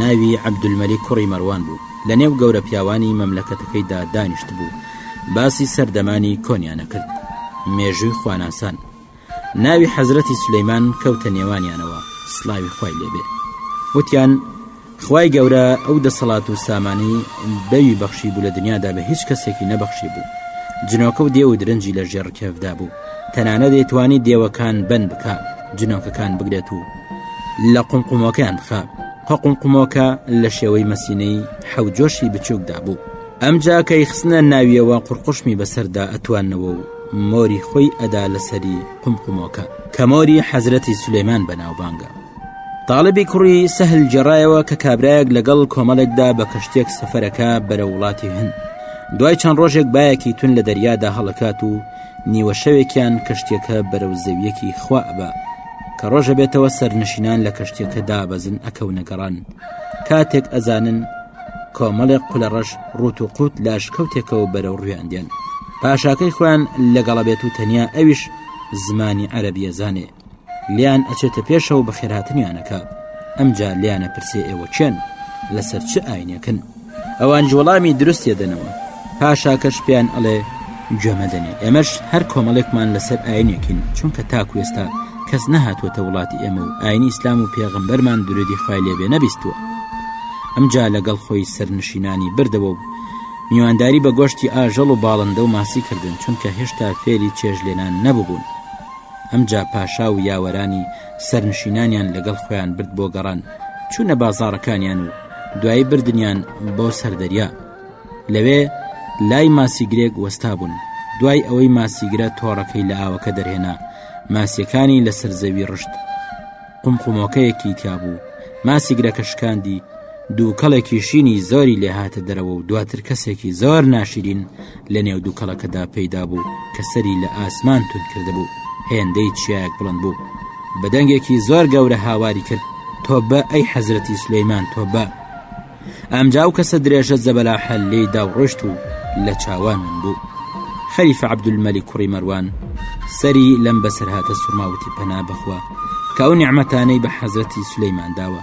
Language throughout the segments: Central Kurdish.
ناوی عەبدولمەلیک کوڕی مەروان بوو، لە نێو گەورە پیاوانی مەملەکەتەکەیدا دانیشتبوو، باسی سەردەمانی کۆنیان ئەکرد، مێژووی خواناسان، ناوی حەزرەتی سولەیمان کەوتە نێوانیانەوە سڵاوی خوای لێ بێ، وتیان، خوای گەورە ئەو دەسەڵات و سامانەی بەوی بەخشی بوو لە دنیادا بە هیچ کەسێکی نەبەخشی بوو، جنۆکە و دێو و درنجی لە ژێڕ کێفدا بوو، تەنانەت دەیتوانی دێوەکان بەند بکا، جنۆکەکان بگرێت و. لە قمقمۆکەیان بخە قە قمقمۆکە لە شێوەی مەسینەی حەوجۆشی بچووکدا بوو ئەم جاکەی خستنە ناویەوە قڕقشمی بەسەردا ئەتوانەوە و مۆری خۆی ئەدا لەسەری قمقمۆکە کە مۆری حەزرەتی سلێمان بەناوبانگە تاالبی کوڕی سەهل جێڕایەوە کە کابراەک لەگەڵ کۆمەڵێکدا بە کەشتێک سەفەرەکە بەرە وڵاتی هەن دوای چەند ڕۆژێک باەکی تون لە دەریادا هەڵکات و نیوە شەوێکیان کەشتێکە بەرەو زەویەکی خوا ئەبا کە ڕۆژە بێتەوە سەرنشینان لە کەشتێکە دابەزن ئەکەونە گەڕان کاتێک ئەزانن کۆمەڵێک قولە ڕەش ڕوت و قوت لاش کەوتێکەوە بەرەو ڕویان دێن پاشاکەی خۆیان لەگەڵە بێت و تەنیا ئەویش زمانی عەربیە زانێ لیان ئەچێتە پێشەوە بەخێراتنیانەکە ئەمجا لیانە پرسێ ئێوە چێن لەسەر چ ئاینەکەن ئەوانش وەڵامی دروستێ دەنەوە پاشاکەش پێیان ئەڵێ گوێمەدەنێ ئێمەش هەر کۆمەڵێکمان لەسەر ئاینێکین چونکە تاکوێستا کەس نەهاتوەتە وڵاتی ئێمە و ئاینی ئیسلام و پێغمبەرمان درودی خی لێبێ نەبیستووە ئەمجا لەگەڵ خۆی سەرنشینانی بردەوە و میوانداری بە گۆشتی ئاژەڵ و باڵندە و ماسی کردن چونکە هێشتا فێری چێژ لێنان نەببوون ئەمجا پاشا و یاوەرانی سەرنشینانیان لەگەڵ خۆیان برد بۆ گەڕان چوونە بازارەکانیان و دوایی بردنیان بۆ سەردەریا لەوێ لای ماسیگرێک وەستا بوون دوای ئەوەی ماسیگرە تۆڕەکەی لە ئاوەکە دەرهێنا ماسیەکانی لەسەر زەوی ڕشت قمقمۆکەیەکی تیابوو ماسیگرەکە شکاندی دووکەڵێکی شینی زۆری لێهاتە دەرەوە و دواتر کەسێکی زۆر ناشرین لە نێو دوکەڵەکەدا پەیدا بوو کە سەری لە ئاسمان توند کردبوو هێندەی چیایەک بڵند بوو بە دەنگێکی زۆر گەورە هاواری کرد تۆبە ئەی حەزرەتی سلەیمان تۆبە ئەمجا و کەسە درێژە زەبەلا حەللی دا و ڕشت و لە چاوان من بوو خەریفە عبدولمەلی کوڕی مەروان سەری لەم بەسەرهاتە سوورماوتی پەنا بخوا کە ئەو نیعممەتانەی بە حەزرەتی سلەیمان داوە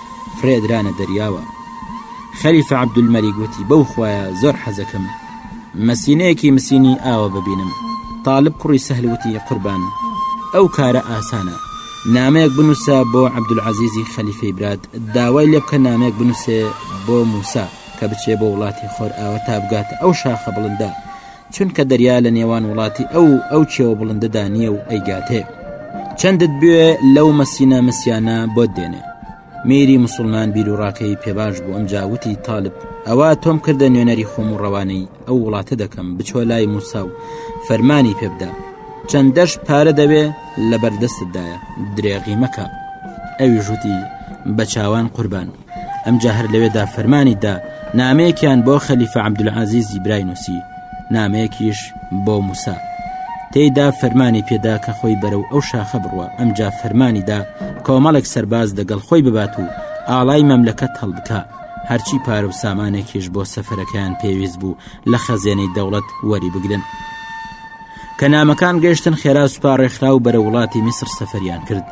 فرێ درانە دەریاوە خەلیفە عبدولمەری گوتی بەو خویە زۆر حەزەکەم مەسینەیەکی مسینی ئاوە ببینم تاالب کوڕی سەهلوتی قوربان ئەو کارە ئاسانە نامەیەک بنووسە بۆ عبدولعزیزی خەلیفەی برات داوای لێ بکە نامەیەک بنووسێ بۆ موسا کە بچێ بۆ وڵاتی خۆر ئاوە تا بگاتە ئەو شاخە بڵندە چونکە دەریا لە نێوان وڵاتی ئەو ئەو چێوە بڵندەدا نییە و ئەیگاتێ چەندت بوێ لەو مەسینە مسیانە بۆت دێنێ میری مسلمان بیر و ڕاکەی پێباش بوو ئەم جاوتی تالب ئەوە تۆم کردە نوێنەری خۆم و ڕەوانەی ئەو وڵاتە دەکەم بچۆ لای موسا و فەرمانی پێبدا چەندەش پارە دەوێ لە بەردەستتدایە درێغی مەکە ئەوی ژووتی بە چاوان قوربان ئەمجا هەر لەوێدا فەرمانی دا نامەیەکیان بۆ خەلیفە عبدولعازیزی برای نووسی نامەیەکیش بۆ موسا تێدا فەرمانی پێدا کە خۆی بەرەو ئەو شاخە بڕوە ئەمجا فەرمانیدا کۆمەڵێک سەرباز دەگەڵ خۆی ببات و ئاڵای مەملەکەت هەڵبکە هەرچی پار و سامانێکیش بۆ سەفرەکەیان پێویست بوو لە خەزێنەی دەوڵەت وەری بگرن. کە نامەکان گەشتن خێرا سوپا ڕێکخرا و بەرە وڵاتی میسر سەفەریان کرد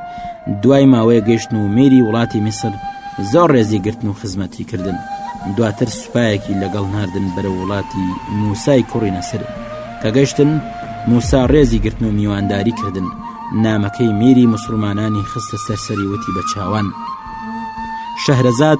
دوای ماوەیە گەشتن و مێری وڵاتی میسر زۆر ڕێزی گرتن و خزمەتی کردن دواتر سوپایەکی لەگەڵ ناردن بەرە وڵاتی موسای کوڕی نەسر کە گەشتن موسا ڕێزی گرتن و میوانداری کردن نامەکەی میری مسلمانانی خستە سەرسەری وتی بە چاوان شەهرەزاد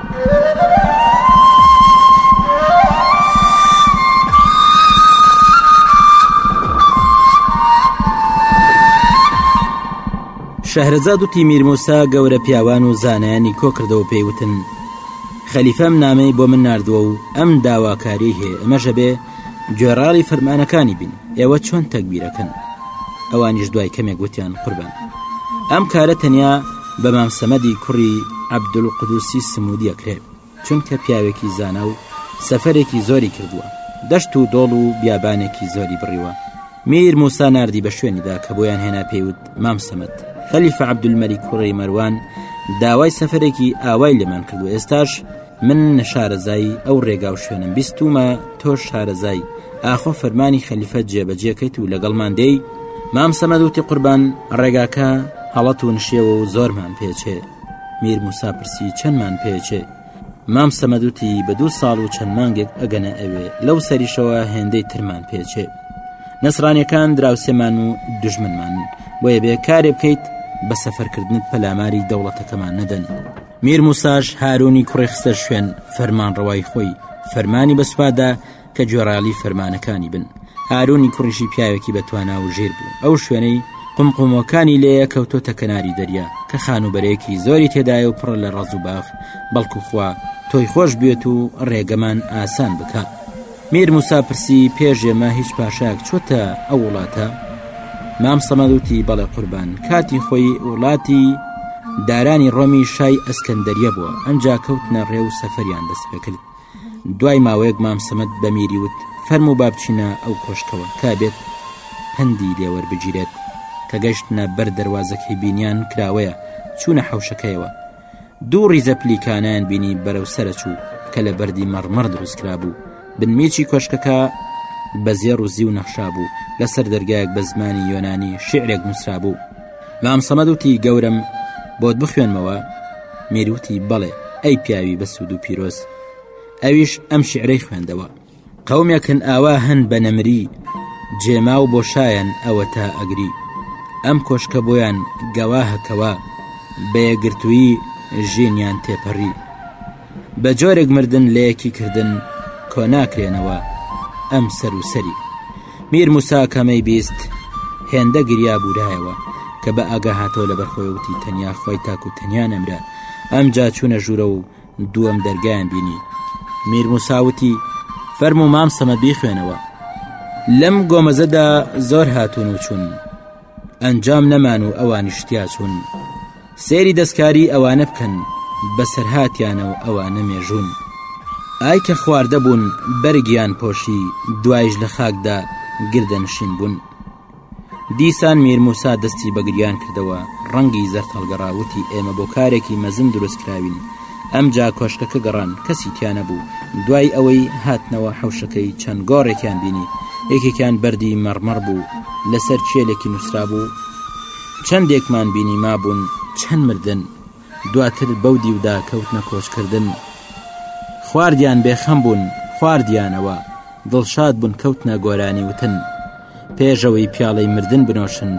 شەهرەزاد و تیمیرمۆسا گەورە پیاوان و زانایانی کۆکردەوە پێیوتن خەلیفەم نامەی بۆ من نردووە و ئەم داواکاری هەیە ئەمەژە بێ گوێڕاڵی فەرمانەکانی بین ئێوە چۆن تەگبیرەکەن ئەوانیش دوای کەمێک وتیان قوربان ئەم کارە تەنیا بە مام سەمەدی کوڕی عبدول قدوسی سمودیە کرێت چونکە پیاوێکی زانا و سەفەرێکی زۆری کردووە دەشت و دۆڵ و بیابانێکی زۆری بڕیوە میر موسا نردی بە شوێنیدا کە بۆیان هێنا پێیوت مام سەمەد خەلیفە عبدولمەری کوڕی مەروان داوای سەفرێکی ئاوای لێمان کردو ئێستاش من شارەزای ئەو ڕێگا و شوێنەم بیستومە تۆش شارەزای ئاخۆ فەرمانی خەلیفە جێبەجێکەیت و لەگەڵمان دێی مام سەمەدوتی قوربان ڕێگاکە هەڵەت و نشێوە و زۆرمان پێچێ میر موساپرسی چەندمان پێچێ مام سەمەدوتی بە دوو ساڵ و چەند مانگێک ئەگەنە ئەوێ لەو سەریشەوە هێندەی ترمان پێچێ نەسرانەکان دراوسێمان و دژمنمان بۆیە بێ کارێ بکەیت بە سەفەرکردنت پەلاماری دەوڵەتەکەمان نەدەن. میر موساش هارونی کوڕی خستە شوێن فەرمانڕەوای خۆی فەرمانی بە سوپادا کە گوێڕالی فەرمانەکانی بن هارونی کوڕیشی پیاوێکی بەتوانا و ژێر بوو ئەو شوێنەی قمقمەکانی لێە کەوتۆتە کەناری دەریا کە خانوبەرەیەکی زۆری تێدایە و پڕە لە ڕەز و باخ بەڵکو خوا تۆی خۆش بێت و ڕێگەمان ئاسان بکە میر موسا پرسی، پێش ئێمە هیچ پاشایەک چۆتە ئەو وڵاتە؟ مام سەمەد وتی، بەڵێ قوربان، کاتی خۆی وڵاتی دارانی ڕۆمی شای ئەسکەندەریە بووە، ئەمجا کەوتنە ڕێ و سەفەریان دەست پێکرد. دوای ماوەیەک مام سەمەد بە میری وت، فەرموو با بچینە ئەو کۆشکەوە، تا بێت پەندی لێ وەربگیرێت. کە گەشتنە بەر دەروازەکەی بینیان کراوەیە، چوونە حەوشەکەیەوە. دوو ڕیزە پلیکانیان بینی بەرەو سەرەچوو کە لە بەردی مەڕمەڕ دروستکرا بوو بنمیچی کۆشکەکە بە زێڕ و زیو نەخشا بوو لەسەر دەرگایەک بە زمانی یۆنانی شعرێک نووسرا بوو مام سەمەدوتی گەورم بۆت بخوێنمەوە میروتی بەڵێ ئەی پیاوی بە سوود و پیرۆز ئەویش ئەم شعرەی خوێندەوە قەومێک هەن ئاوا هەن بە نەمری جێماو بۆشایەن ئەوەتا ئەگری ئەم کۆشکە بۆیان گەواهەکەوە بە یەکگرتوویی ژینیان تێپەڕی بە جۆرێک مردن لە یەکی کردن کۆ ناکرێنەوە ئەم سەر و سەری میر موساکەمەی بیست هێندە گریا بوورایەوە کە بە ئاگا هاتەوە لە بەرخۆیوتی تەنیا خۆی تاکو تەنیا نەمرە ئەم جا چوونە ژوورە و دووەم دەرگایان بینی میر موسا وتی فەرمو مام سەمە بیخوێنەوە لەم گۆمەزەدا زۆر هاتون و چون ئەنجام نەمان و ئەوانی شتیا چون سێری دەستکاری ئەوانە بکەن بەسەرهاتیانە و ئەوانە مێژون ئای کە خواردە بوون بەرگیان پۆشی دوایش لە خاکدا گردەنشین بوون دیسان میر موسا دەستی بە گریان کردەوە، ڕەنگی زەرد هەڵگەڕا، وتی، ئێمە بۆ کارێکی مەزن دروست کراوین. ئەمجا کۆشکەکە گەڕان، کەسی تیا نەبوو. دوای ئەوەی هاتنەوە حەوشەکەی، چەند گۆڕێکیان بینی، یەکێکیان بەردی مەڕمەڕ بوو، لەسەر کێلێکی نووسرابوو، چەندێکمان بینی مابوون، چەند مردن. دواتر بەو دیودا کەوتنە کۆچکردن خواردیان بێ خەم بوون خواردیانەوە دڵشاد بوون کەوتنە گۆرانی وتن پێشەوەی پیاڵەی مردن بنۆشن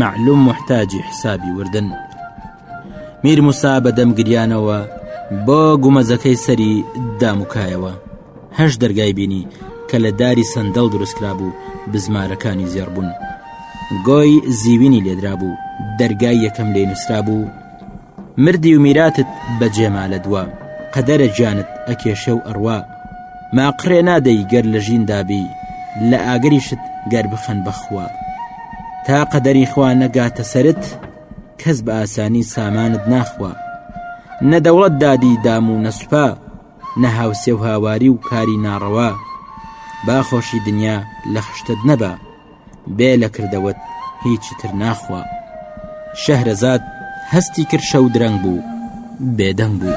معلوم محتاجی حسابی وردن میر موسا بە دەمگریانەوە بۆ گومەزەکەی سەری داموکایەوە هەشت دەرگای بینی کە لە داری سندەڵ دروستکرابوو بزمارەکانی زێڕبوون گۆی زیوینی لێدرابوو دەرگای یەکەم لێ نووسرابوو مردی و میراتت بە جێما لە دووە قەدەرە گیانت ئەکێشە و ئەڕوا ماقڕێ نادەی گەر لە ژین دابی لە ئاگریشت گەر بخەن بەخوا تا قەدەری خوا نەگاتە سرت کەس بە ئاسانی سامانت ناخوا نە دەوڵەت دادی دام و نەسوپا نە هاوسێ و هاواری و کاری ناڕەوا با خۆشی دنیا لە خشتت نەبا بێ لە کردەوەت هیچی تر ناخوا شەهرەزاد هەستی کرد شەو درەنگ بوو بێدەنگ بوو.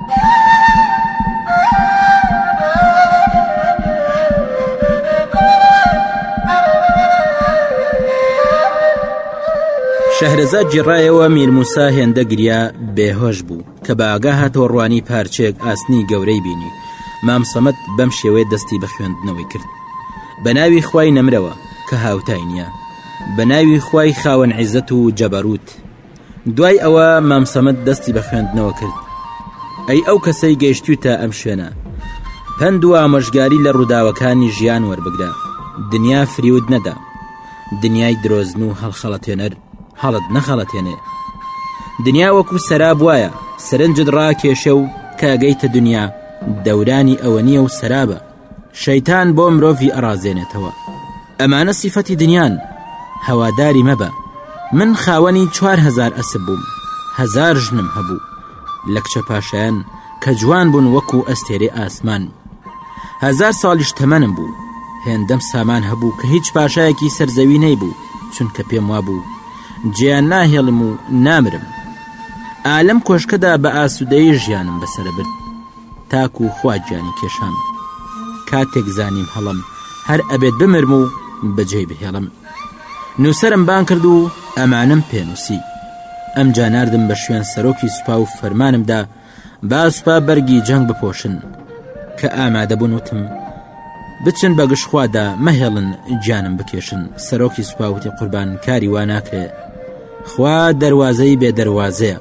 شەهرەزاد جێڕایەوە میرموسا هێندە گریا بێهۆش بوو کە بە ئاگا هاتەوە ڕوانی پارچێک ئاسنی گەورەی بینی مام سەمەت بەم شێوەیە دەستی بە خوێندنەوەی کرد بە ناوی خوای نەمرەوە کە هاوتای نییە بە ناوی خوای خاوەن عیزەت و جەبەروت دوای ئەوە مام سەمەد دەستی بە خوێندنەوە کرد ئەی ئەو کەسەی گەیشتوی تا ئەم شوێنە پند و ئامۆژگاری لە ڕووداوەکانی ژیان وەربگرە دنیا فریود نەدە دنیای درۆزن و هەڵخەڵەتێنەر هەڵت نەخەڵەتێنێ دنیا وەکو سەرا بواە سەرنجت ڕاکێشە و کاگەیتە دنیا دەورانی ئەوە نیە و سەرابە شەیتان بۆ مرۆڤی ئەڕازێنێتەوە ئەمانە سیفەتی دنیان هەواداری مەبە من خاوەنی چوار هزار ئەسب بووم هزار ژنم هەبوو لە کچە پاشایان کە جوان بوون وەکو ئەستێرەی ئاسمان هزار ساڵیش تەمەنم بوو هێندەم سامان هەبوو کە هیچ پاشایەکی سەرزەوی نەیبوو چونکە پێم وابوو جیان ناهێڵم و نامرم ئالم کۆشکەدا بە ئاسوودەی ژیانم بەسەرە برد تاکو خوا گیانی کێشام کاتێک زانیم هەڵم هەر ئەبێت بمرم و بەجێی بهێڵم نووسرم بان کرد و ئەمانم پێنووسی ئەم جاناردم بە شوێن سەرۆکی سوپا و فەرمانمدا با سوپا بەرگی جەنگ بپۆشن کە ئامادەبوون وتم بچن بە گشتخوادا مەهێڵن گیانم بکێشن سەرۆکی سوپاوتی قوربان کاری وا ناکرێ خوا دەواازەی بێ دەواازەیە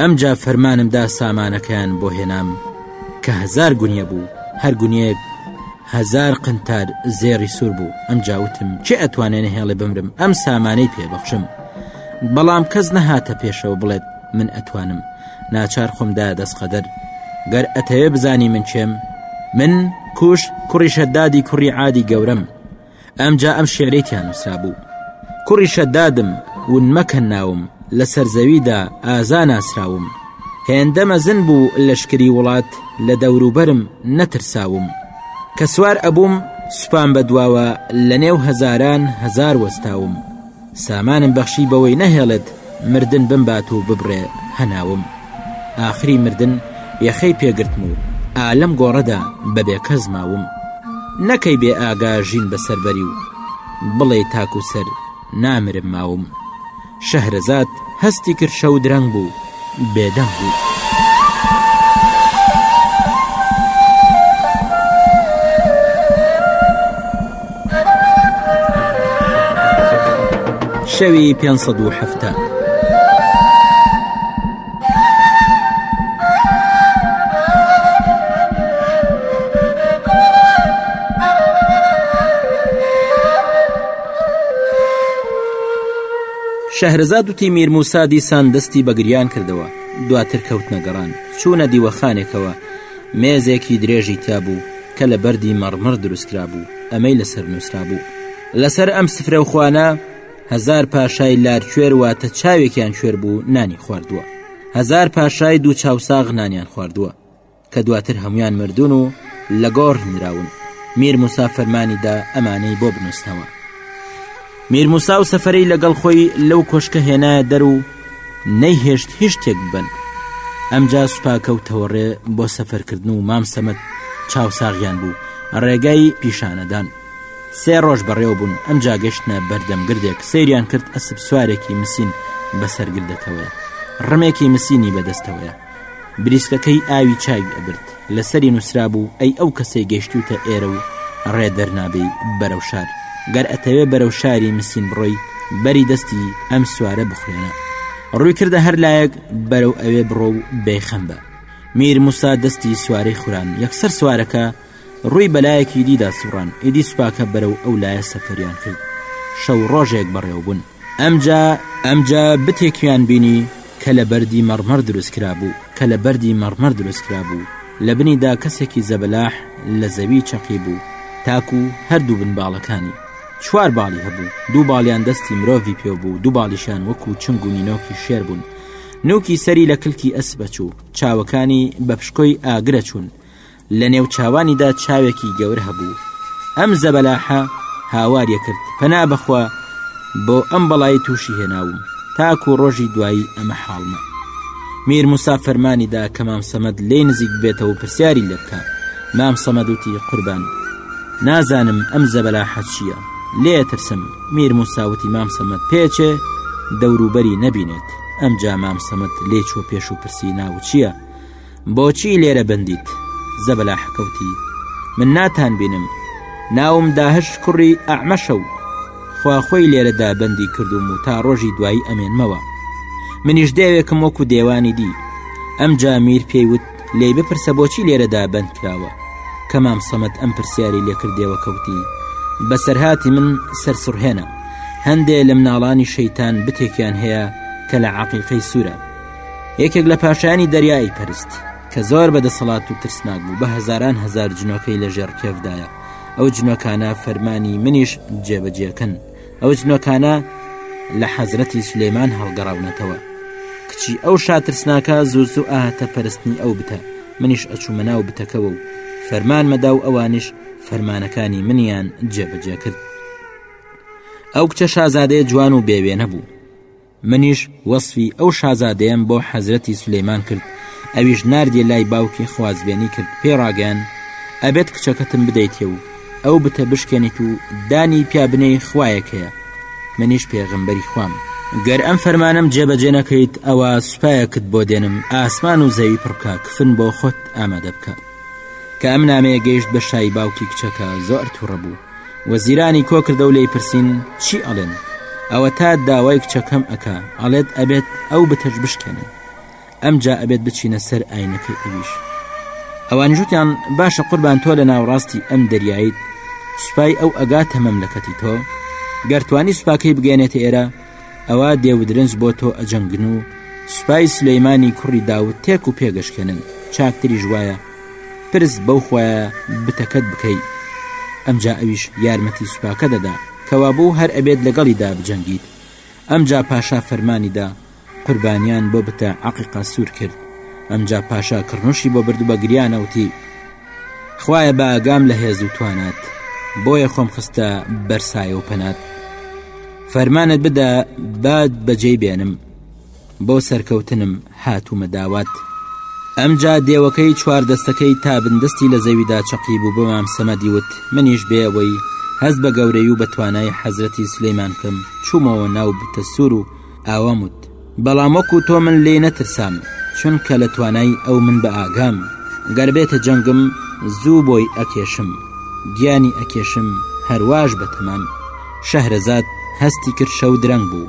ئەمجا فەرمانم دا سامانەکەیان بۆ هێنام کە هزار گونیە بوو هەر گونیەک هزار قنتار زێری سوور بوو ئەم جاوتم چێ ئەتوانێن هێڵێ بمرم ئەم سامانەی پێبەخشم بەڵام کەس نەهاتە پێشەوە بڵێت من ئەتوانم ناچار خۆمدا دەستقەدەر گەر ئەتەوێ بزانی من چێم من کوش کوڕیشە دادی کوڕی عادی گەورەم ئەمجا ئەم شعرەی تیا نووسرا بوو کوڕی شەدادم ون مەکەن ناوم لەسەر زەویدا ئازا ناسراوم هێندە مەزن بوو لەشکری وڵات لە دەوروبەرم نەترساوم کە سوار ئەبووم سوپان بەدواوە لە نێو هەزاران هەزار وەستاوم سامانم بەخشی بەوەی نەهێڵێت مردن بمبات و ببڕێ هەناوم. ئاخری مردن یەخەی پێگرتم و ئا لەم گۆڕەدا بەبێ کەس ماوم. نەکەی بێ ئاگا ژین بەسەر بەری و بڵێی تاکو سەر نامرم ماوم. شەهرەزاد هەستی کرد شەو درەنگ بوو. بێدەنگ بوو. شەوی پێ سەد و هەفتە. شەهرەزاد و تیمیر موسا دیسان دەستی بە گریان کردەوە دواتر کەوتنە گەڕان چوونە دیوەخانێکەوە مێزێکی درێژی تابوو کە لە بەردی مەڕمەڕ دروستکرا بوو ئەمەی لەسەر نووسرا بوو لەسەر ئەم سفرە و خوانە هزار پاشای لارکوێر واتە چاوێکیان کوێر بوو نانی خواردووە هزار پاشای دوو چاوساغ نانیان خواردووە کە دواتر هەمویان مردوون و لە گۆڕ نراون میر موسا فەرمانیدا ئەمانەی بۆ بنووسنەوە میر موسا و سەفرەی لەگەڵ خۆی لەو کۆشکە هێنایە دەر و نەیهێشت هیچ تێک بن ئەمجا سوپاکەوتەوە ڕێ بۆ سەفەرکردن و مام سەمت چاوساغیان بوو ڕێگای پیشانەدان سێ ڕۆژ بەڕێوە بوون ئەم جاگەشتە بەردەم گردێک سریان کرد ئەسب سوارێکی مسین بەسەر گردەکەوەیە ڕمێکی مسینی بەدەستەوەیە بریسکەکەی ئاوی چاوی ئەبرد لەسەری نووسرابوو ئەی ئەو کەسەی گەشتوتە ئێرە و ڕێ دەرنابێی بەرەو شار گەر ئەتەوێ بەرەو شاری مسین بڕۆی بەری دەستی ئەم سوارە بخوێنە ڕووی کردە هەر لایەک بەرەو ئەوێ بڕۆ و بێخەم بە میر موسا دەستی سوارەی خوران یەکسەر سوارەکە ڕووی بەلایەکی دیدا سوڕان ئیدی سوپاکە بەرەو ئەو لایە سەفەریان کرد شەو ڕۆژێک بەڕێوە بوون ئەمجا ئەمجا بتێکیان بینی کە لە بەردی مەڕمەڕ دروست کرابوو، کە لە بەردی مەڕمەڕ دروست کرابوو، لە بنیدا کەسێکی زەبەلاح لە زەوی چەقیبوو تاکو هەردوو بن باڵەکانی. چوار باڵی هەبوو، دوو باڵیان دەستی مرۆڤی پێو بوو، دوو باڵیشیان وەکو چنگ و نینۆکی شێر بوون. نووکی سەری لە کلکی ئەسپ ئەچوو، چاوەکانی بە پشکۆی ئاگر ئەچوون. لە نێو چاوانیدا چاوێکی گەور هەبوو ئەم زەبەلاحە هاوارە کرد پەنا بەخوا بۆ ئەم بەڵای تووشی هێناوم تاکو ڕۆژی دوایی ئەمە حاڵمە میر موسا فەرمانیدا کە مام سەمەد لێ نزیک بێتەوە پرسیاری لە بکە مام سەمەدوتی قوربان نازانم ئەم زەبەلا حەچیە لێ ترسم میر موساوتی مام سەمەد پێچێ دەوروبەری نەبینێت ئەم جا مام سەمەد لێ چوە پێش و پرسی ناو چییە؟ بۆچی لێرە بندیت زەبەلا حکەوتی من ناتان بینم ناوم داهش کوڕی ئەعمەشە و خواخۆی لێرەدا بەندی کردوم و تا ڕۆژی دوایی ئەمێنمەوە منیش دەوێکم وەکو دێوانی دی ئەم جامیر پێیوت لی بپرسە بۆچی لێرەدا بند کراوە کەمام سەمەت ئەم پرسیاری لێکردەوە کەوتی بەسەرهاتی من سەرسڕهێنە هەندێ لە مناڵانی شەیتان بتێکیان هەیە کە لە عقیقەی سوورە یەکێک لە پاشانی دەریایی پەرست کە زۆر بە دەسەڵات و ترسناک بوو بە هەزاران هزار جنۆکەی لە ژێر کێفدایە ئەو جنۆکانە فەرمانی منیش جێبەجێکن ئەو جنۆکانە لە حەزرەتی سلێمان هەڵگەڕاونەتەوە کچی ئەو شاترسناکە زوو زوو ئاهاتە پەرستنی ئەو بتە منیش ئەچوومە ناو بتەکەەوە و فەرمانمەدا و ئەوانیش فەرمانەکانی منیان جێبەجێ کرد ئەو کچە شازادەیە جوان و بێوێنە بوو منیش وەسفی ئەو شازادەیەم بۆ حەزرەتی سولەیمان کرد ئەویش ناردیە لای باوکی خوازبێنی کرد پێی ڕاگەیان ئەبێت کچەکەتم بدەیتێ و ئەو بتە بشکێنیت و دانی پیا بنێی خوایەک هەیە منیش پێغەمبەری خوام گەر ئەم فەرمانەم جێبەجێ نەکەیت ئەوا سوپایەکت بۆ دێنم ئاسمان و زەوی پڕ بکە کفن بۆ خۆت ئامادە بکە کە ئەم نامەیە گەیشت بە شای باوکی کچەکە زۆر توڕە بوو وەزیرانی کۆکردەو لێی پرسین چی ئەڵێن ئەوەتا داوای کچەکەم ئەکا ئەڵێت ئەبێت ئەو بتەش بشکێنن ئەمجا ئەبێت بچینە سەر ئاینەکەی ئەویش ئەوانی ژوتیان باشە قوربان تۆ لە ناوڕاستی ئەم دەریاییت سوپای ئەو ئەگاتە مەملەکەتی تۆ گەرتوانی سوپاکەی بگەێنێتە ئێرە ئەوە دێودرنج بۆ تۆ ئەجەنگن و سوپای سلەیمانی کوڕی داوت تێک و پێگەشکێنن چاکتری ژوایە پرس بەو خوایە بتەکەت بکەی ئەمجا ئەویش یارمەتی سوپاکە دەدا کەوابوو هەر ئەبێت لەگەڵیدا بجەنگیت ئەمجا پاشا فەرمانی دا قوربانیان بۆ بتە عەقیقا سور کرد ئەمجا پاشا کڕنوشی بۆ بردو بە گریان ئەوتی خوایە بە ئاگام لە هێز و توانات بۆیە خۆم خستە بەرسایە و پەنات فەرمانت بدە باد بەجێی بێنم بۆ سەرکەوتنم هاتوومە داوات. ئەمجا دێوەکەی چوار دەستەکەی تا بن دەستی لە زەویدا چەقیبوو بە مام سەمەدی وت، منیش بێ ئەوەی هەست بە گەورەی و بەتوانای حەزرەتی سولەیمان بکەم چوومەوە ناو بتە سوور و ئاوام وت، بەڵام وەکو تۆ من لێی نەترسام، چونکە لە توانای ئەو من بە ئاگام، گەر بێتە جەنگم زوو بۆی ئەکێشم، گیانی ئەکێشم، هەرواش بە تەمام. شەهرەزاد هەستی کرد شەو درەنگ بوو.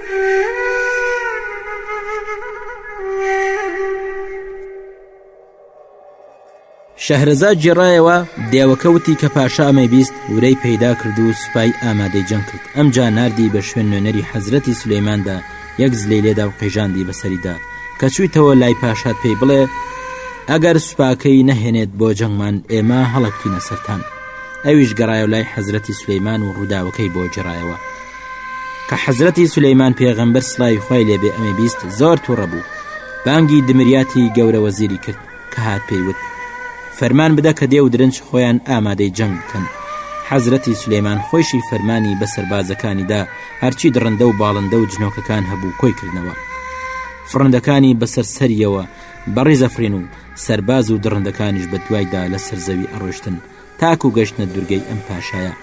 شەهرەزاد گێڕایەوە دێوەکە وتی کە پاشا ئەمەی بیست ورەی پەیدا کرد و سوپای ئامادەی جەنگ کرد ئەم جا نردی بە شوێن نوێنەری حەزرەتی سلەیماندا یەک زلی لێدا و قەیژاندی بەسەریدا کە چوویتەوە لای پاشات پێی بڵێ ئەگەر سوپاکەی نەهێنێت بۆ جەنگمان ئێمە هەڵکینە سەران ئەویش گەڕایە لای حەزرەتی سلەیمان و ڕووداوەکەی بۆ جێڕایەوە کە حەزرەتی سولەیمان پێغەمبەر سڵاوی خی لێبێ ئەمە بیست زۆر تووڕە بوو بانگی دمریاتی گەورە وەزیری کرد کە هات پێیوت فەرمان بدە کە دێ و درنج خۆیان ئامادەی جەنگ بکەن حەزرەتی سلێمان خۆشی فەرمانی بە سەربازەکانیدا هەرچی دڕندە و باڵندە و جنۆکەکان هەبوو کۆی کردنەوە فڕندەکانی بەسەر سەریەوە بەڕی زەفرین و سەرباز و دڕندەکانیش بە دوایدا لە سەرزەوی ئەڕۆشتن تاکو گەشتنە دورگەی ئەم پاشایە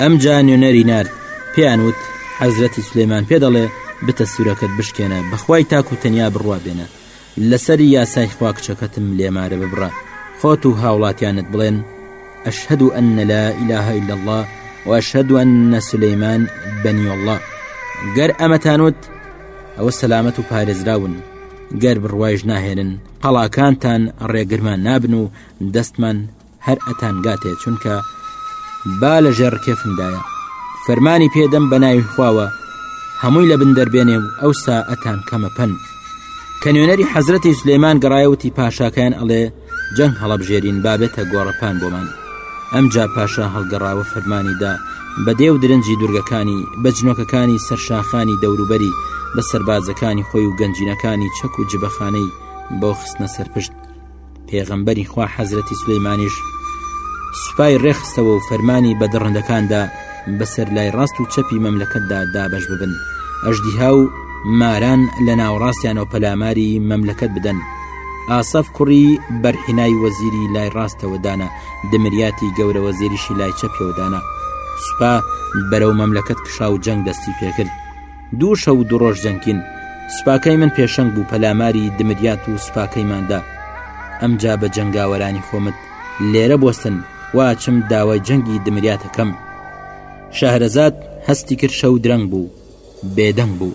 ئەم جا نوێنەری نرد پێیان وت حەزرەتی سلێمان پێ دەڵێ بتە سوورەکەت بشکێنە بەخوای تاکو تەنیا بڕوا بێنە لەسەری یاسای خوا کچەکەتم لێمارە ببڕە خۆت و هاوڵاتیانت بڵێن ئەشهد و ئەنە لا ئیلاهە إلا الله وأشهد أن سليمان بني الله گەر ئەمەتانوت ئەوە سەلامەت و پارێزراون گەر بڕوایش ناهێنن قەڵاکانتان ڕێگرمان نابن و دەستمان هەر ئەتانگاتێ چونکە با لە ژێڕ کێفمدایە فەرمانی پێدەم بە ناوی خواوە هەمووی لە بن دەربێنێ و ئەو سا ئەتان کەمە پەن کە نوێنەری حەزرەتی سلێمان گەڕایەوتی پاشاکەیان ئەڵێ جەنگ هەڵەبژێرین بابێتە گۆڕەپان بۆمان ئەمجا پاشا هەڵگەڕاوە فەرمانیدا بە دێو درنجی دوورگەکانی بە جنۆکەکانی سەرشاخانی دەوروبەری بە سەربازەکانی خۆی و گەنجینەکانی چەک و جبەخانەی بۆ خستنە سەرپشت پێغەمبەری خوا حەزرەتی سلەیمانیش سوپای ڕێخستەوە و فەرمانی بە دڕندەکاندا بەسەر لای ڕاست و چەپی مەملەکەتدا دابش ببن ئەژدیها و ماران لە ناوەڕاستیانەوە پەلاماری مەملەکەت بدەن ئاسەف کوڕی بەرحینای وەزیری لای ڕاستەوەدانە دمریاتی گەورە وەزیریشی لای چەپیەوەدانە سوپا بەرەو مەملەکەت کشا و جەنگ دەستی پێکرد دوو شەو و دوڕۆژ جەنکین سوپاکەی من پێشەنگ بوو پەلاماری دمریات و سوپاکەیماندا ئەمجا بە جەنگاوەرانی خۆمت لێرە بستن واچم داوای جەنگی دمریاتەکەم شەهرەزاد هەستی کرد شەو درەنگ بوو بێدەنگ بوو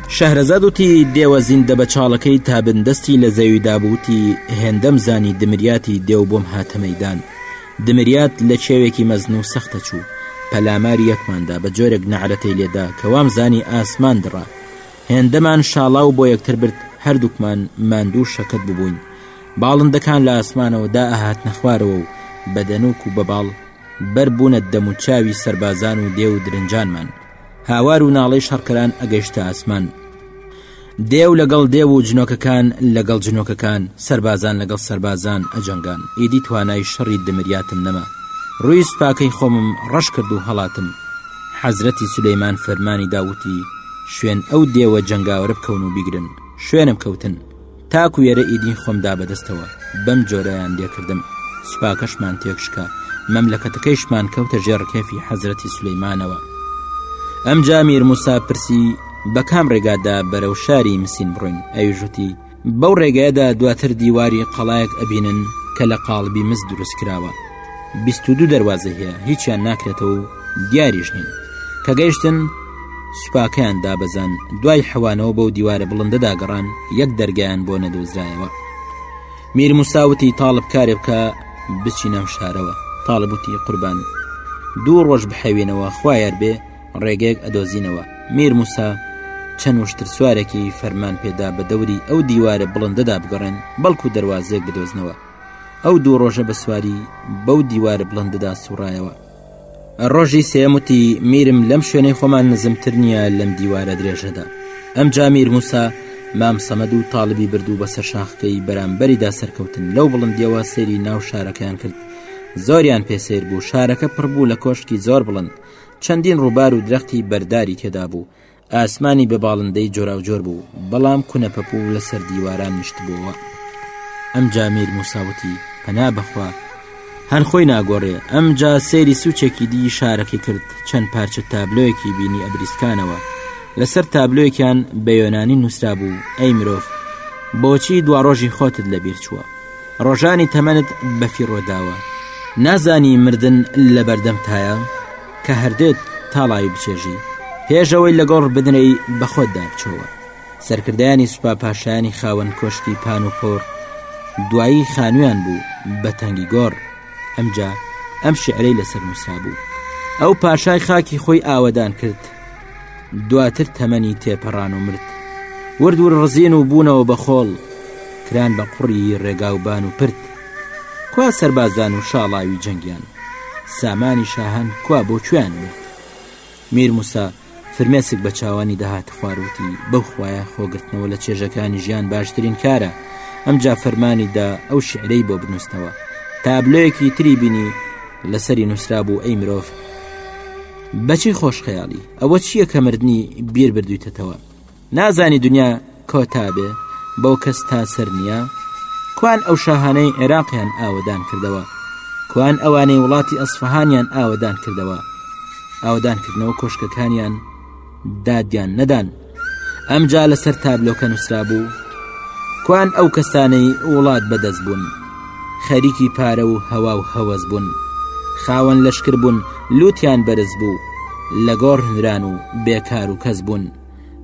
شەهرەزاد وتی دێوە زیندە بە چاڵەکەی تا بن دەستی لە زەوی دابووتی هێندەم زانی دمریاتی دێو بۆم هاتە مەدان دمریات لە چێوێکی مەزن و سەختە چوو پەلاماری یەکماندا بە جۆرێک نەعرەتەی لێدا کە وام زانی ئاسمان دڕا هێندەمان شاڵا و بۆ یەکتر برد هەردووکمان ماندوو شەکەت ببووین باڵندەکان لە ئاسمانەوە دا ئەهات نەخوارەوە و بەدەنوک و بەباڵ بەر بوونە دەموچاوی سەربازان و دێ و درنجانمان هاوار و ناڵەی شەڕکەران ئەگەشتە ئاسمان دێو لەگەڵ دێو و جنۆکەکان لەگەڵ جنۆکەکان سربازان لەگەڵ سربازان ئەجەنگان ئیدی توانای شەڕی دمریاتم نەما ڕووی سوپاکەی خۆمم ڕەش کرد و هەڵاتم حەزرەتی سولەیمان فەرمانی داوتی شوێن ئەو دێوە جەنگاوەرە بکەون و بیگرن شوێنم کەوتن تاکو ئێرە ئیدی خۆم دا بەدەستەوە بەم جۆرەیان لێکردم سوپاکەشمان تێکشکا مەملەکەتەکەیشمان کەوتە ژێ ڕکێفی حەزرەتی سلەیمانەوە ئەم جامیر موسا پرسی بە کام ڕێگادا بەرەو شاری مسین بڕۆین ئەویژوتی بەو ڕێگەیەدا دواتر دیواری قەڵایەک ئەبینن کە لە قاڵبی مز دروست کراوە بیست و دوو دەواازە هەیە هیچیان ناکرێتەوە و دیاریش نین کە گەیشتن سوپاکەیان دابەزان دوای حەوانەوە بەو دیوارە بڵندەدا گەڕان یەک دەرگیان بۆ نەدۆزرایەوە میر موساوتی تاالب کارێ بکە بچی ناو شارەوە تاالبوتی قوربان دوو ڕۆژ بحەوێنەوە خوایەر بێ ڕێگەیەک ئەدۆزینەوە میر موسا چەند وشتر سوارێکی فەرمان پێدا بە دەوری ئەو دیوارە بڵندەدا بگەڕێن بەڵکو دەواازێک بدۆزنەوە ئەو دوو ڕۆژە بە سواری بەو دیوارە بڵندەدا سوڕایەوە ڕۆژی سێم وتی میرم لەم شوێنەی خۆمان نزمتر نییە لەم دیوارە درێژەدا ئەم جامیر موسا مام سەمەد و تاالبی بردو بەسەر شاخەکەی بەرامبەریدا سەرکەوتن لەو بڵندیەوە سەیری ناو شارەکەیان کرد زۆریان پێسەیر بوو شارەکە پڕبوو لە کۆشکی زۆر بڵند چەندین ڕووبار و درەختی بەرداری تێدا بوو ئاسمانی بە باڵندەی جۆراوجۆر بوو، بەڵام کونە پەپوو لەسەر دیواران نیشتبووەوە. ئەمجا میر موسا وتی، پەنا بەخوا، هەر خۆی ناگۆڕێ. ئەمجا سەیری سوچێکی دیی شارەکەی کرد، چەند پارچە تابلۆیەکی بینی ئەبریسکانەوە. لەسەر تابلۆیەکیان بە یۆنانی نووسرابوو، ئەی مرۆڤ، بۆچی دواڕۆژی خۆتت لەبیر چووە؟ ڕۆژانی تەمەنت بەفیڕۆ داوە؟ نازانی مردن لەبەردەمتایە؟ کە هەردێت تاڵاوی بچێژی پێشەوەی لە گۆڕ بدنەی بەخۆت دابچەوە سەرکردیانی سوپا پاشایانی خاوەن کۆشکی پان و پۆڕ دوایی خانویان بوو بە تەنگی گۆڕ ئەمجا ئەم شعرەی لەسەر نووسرا بوو ئەو پاشای خاکی خۆی ئاوەدان کرد دواتر تەمەنی تێپەڕان و مرد ورد ور ڕزین و بوونەوە بە خۆڵ کران بە قوڕی ڕێگاوبان و پرد کوا سەربازان و شاڵاوی جەنگیان سامانی شاهان کوا بۆ کوێیان مرد میر موسا فرمێسک بە چاوانی دەهات خواروتی بەو خویە خۆگرتنەوە لە چێژەکانی ژیان باشترین کارە ئەمجا فەرمانیدا ئەو شعرەی بۆ بنووسنەوە تابلۆیەکی تری بینی لەسەری نووسرا بوو ئەی مرۆڤ بەچی خۆش خەیاڵی ئەوە چییە کە مردنی بیر بردویتەتەوە نازانی دنیا کۆتابێ بەو کەس تا سەر نییە کوان ئەو شاهانەی عێراقیان ئاوەدان کردەوە کوان ئەوانەی وڵاتی ئەسفهانیان ئاوەدان کردەوە ئاودانکردنەوە کۆشکەکانیان دادیان نەدان ئەمجا لەسەر تابلۆکە نووسرا بوو کوان ئەو کەسانەی وڵات بەدەست بوون خەریکی پارە و هەوا و هەوەز بوون خاوەن لەشکر بوون لووتیان بەرز بوو لە گۆڕ هەنران و بێکار و کەس بوون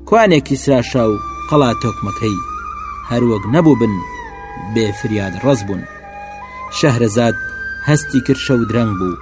کوانێکی سراشا و قەڵا تۆکمەکەی هەروەک نەبوو بن بێ فریاد ڕز بوون شەهرەزاد هەستی کرد شەو درەنگ بوو